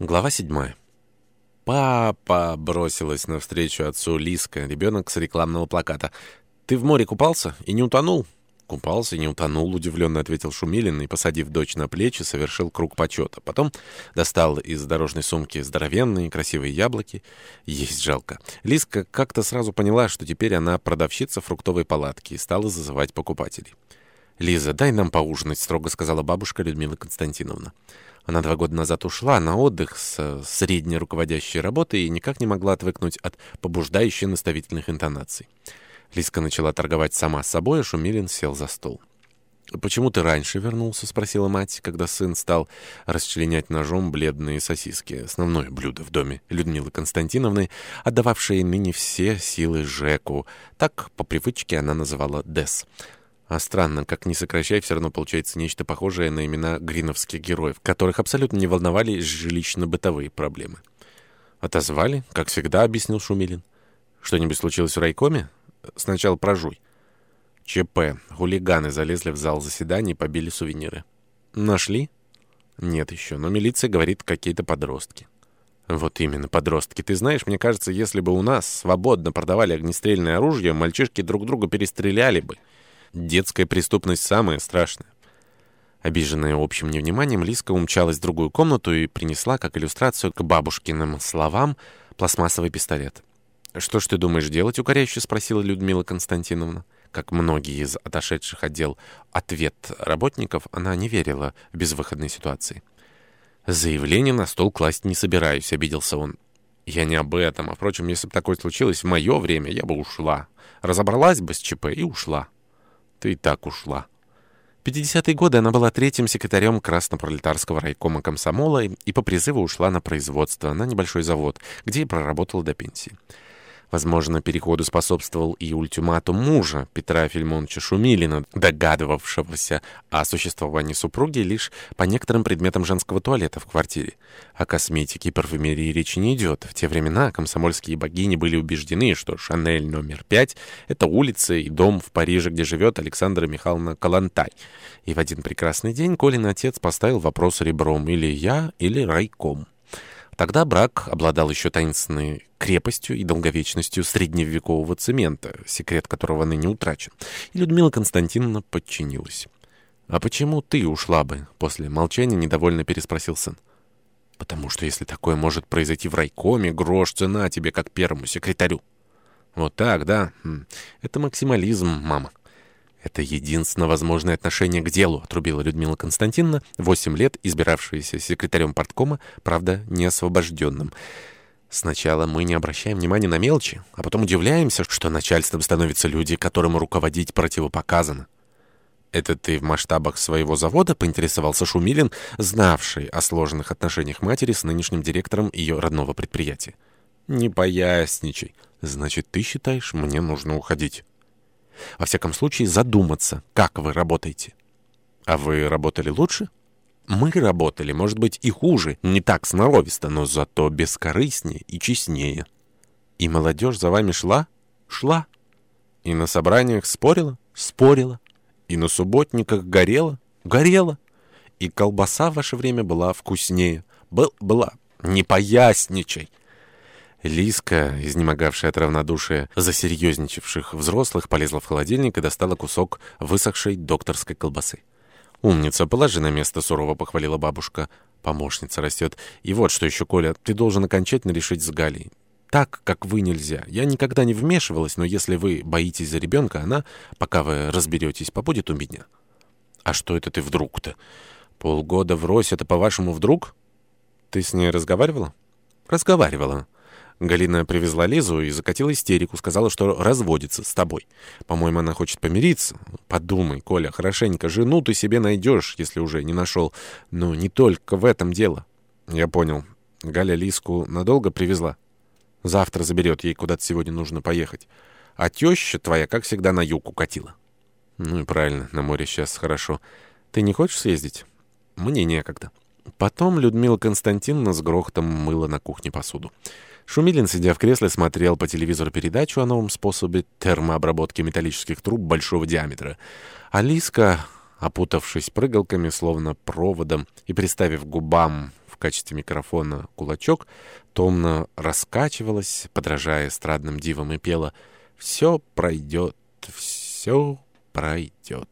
Глава седьмая. «Папа!» — бросилась навстречу отцу Лиска, ребенок с рекламного плаката. «Ты в море купался и не утонул?» «Купался и не утонул», — удивленно ответил Шумилин и, посадив дочь на плечи, совершил круг почета. Потом достал из дорожной сумки здоровенные красивые яблоки. Есть жалко. Лиска как-то сразу поняла, что теперь она продавщица фруктовой палатки и стала зазывать покупателей. «Лиза, дай нам поужинать», — строго сказала бабушка Людмила Константиновна. Она два года назад ушла на отдых с средней руководящей работы и никак не могла отвыкнуть от побуждающей наставительных интонаций. Лиска начала торговать сама с собой, а Шумилин сел за стол. «Почему ты раньше вернулся?» — спросила мать, когда сын стал расчленять ножом бледные сосиски. Основное блюдо в доме Людмилы Константиновны, отдававшее ныне все силы Жеку. Так, по привычке, она называла «Дес». А странно, как не сокращай, все равно получается нечто похожее на имена гриновских героев, которых абсолютно не волновали жилищно-бытовые проблемы. «Отозвали, как всегда», — объяснил Шумилин. «Что-нибудь случилось в райкоме? Сначала прожуй». ЧП. Хулиганы залезли в зал заседаний и побили сувениры. «Нашли?» «Нет еще, но милиция говорит, какие-то подростки». «Вот именно, подростки. Ты знаешь, мне кажется, если бы у нас свободно продавали огнестрельное оружие, мальчишки друг друга перестреляли бы». Детская преступность самая страшная. Обиженная общим невниманием, Лиска умчалась в другую комнату и принесла, как иллюстрацию к бабушкиным словам, пластмассовый пистолет. «Что ж ты думаешь делать?» — укоряюще спросила Людмила Константиновна. Как многие из отошедших отдел ответ работников, она не верила в безвыходной ситуации. «Заявление на стол класть не собираюсь», — обиделся он. «Я не об этом. А, впрочем, если бы такое случилось в мое время, я бы ушла. Разобралась бы с ЧП и ушла». Ты и так ушла. В 50-е годы она была третьим секретарем Краснопролетарского райкома комсомола и по призыву ушла на производство, на небольшой завод, где и проработала до пенсии. Возможно, переходу способствовал и ультиматум мужа Петра Фельмоновича Шумилина, догадывавшегося о существовании супруги лишь по некоторым предметам женского туалета в квартире. О косметике и парфюмерии речи не идет. В те времена комсомольские богини были убеждены, что Шанель номер пять — это улица и дом в Париже, где живет Александра Михайловна Калантай. И в один прекрасный день Колин отец поставил вопрос ребром или я, или райком. Тогда брак обладал еще таинственной крепостью и долговечностью средневекового цемента, секрет которого ныне утрачен. И Людмила Константиновна подчинилась. «А почему ты ушла бы?» — после молчания недовольно переспросил сын. «Потому что если такое может произойти в райкоме, грош цена тебе, как первому секретарю». «Вот так, да? Хм. Это максимализм, мама». «Это единственно возможное отношение к делу», — отрубила Людмила Константиновна, восемь лет избиравшаяся секретарем парткома, правда, не освобожденным. «Сначала мы не обращаем внимания на мелочи, а потом удивляемся, что начальством становятся люди, которым руководить противопоказано». «Это ты в масштабах своего завода?» — поинтересовался Шумилин, знавший о сложных отношениях матери с нынешним директором ее родного предприятия. «Не поясничай. Значит, ты считаешь, мне нужно уходить?» Во всяком случае, задуматься, как вы работаете. А вы работали лучше? Мы работали, может быть, и хуже, не так сноровисто, но зато бескорыстнее и честнее. И молодежь за вами шла? Шла. И на собраниях спорила? Спорила. И на субботниках горела? Горела. И колбаса в ваше время была вкуснее. Был, была. Не поясничай. Лиска, изнемогавшая от равнодушия засерьезничавших взрослых, полезла в холодильник и достала кусок высохшей докторской колбасы. «Умница, положи на место», — сурово похвалила бабушка. «Помощница растет. И вот что еще, Коля, ты должен окончательно решить с Галей. Так, как вы, нельзя. Я никогда не вмешивалась, но если вы боитесь за ребенка, она, пока вы разберетесь, побудет у меня». «А что это ты вдруг-то? Полгода врозь — это, по-вашему, вдруг?» «Ты с ней разговаривала?» «Разговаривала». Галина привезла Лизу и закатила истерику, сказала, что разводится с тобой. По-моему, она хочет помириться. Подумай, Коля, хорошенько, жену ты себе найдешь, если уже не нашел. Но не только в этом дело. Я понял. Галя Лиску надолго привезла? Завтра заберет, ей куда-то сегодня нужно поехать. А теща твоя, как всегда, на юг укатила. Ну и правильно, на море сейчас хорошо. Ты не хочешь съездить? Мне некогда. Потом Людмила Константиновна с грохотом мыла на кухне посуду. Шумилин, сидя в кресле, смотрел по телевизору передачу о новом способе термообработки металлических труб большого диаметра. Алиска, опутавшись прыгалками, словно проводом, и приставив губам в качестве микрофона кулачок, томно раскачивалась, подражая эстрадным дивам, и пела «Все пройдет, все пройдет».